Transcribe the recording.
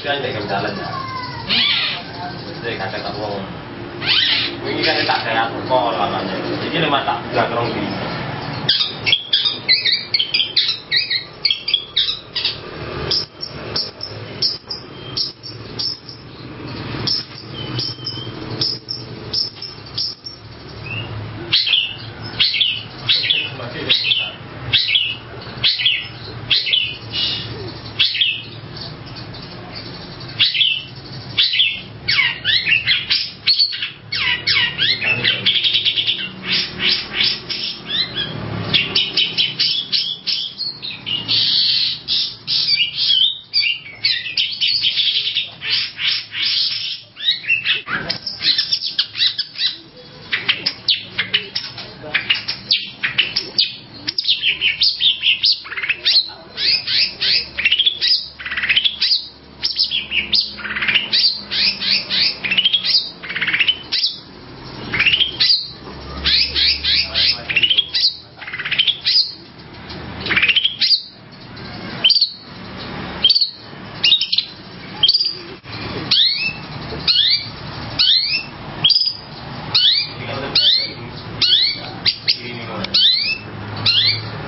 jalan ya. Jadi kakek tak wong. Ini kan tak kayak aku kok lalanya. Jadi lima tak gak kerong di.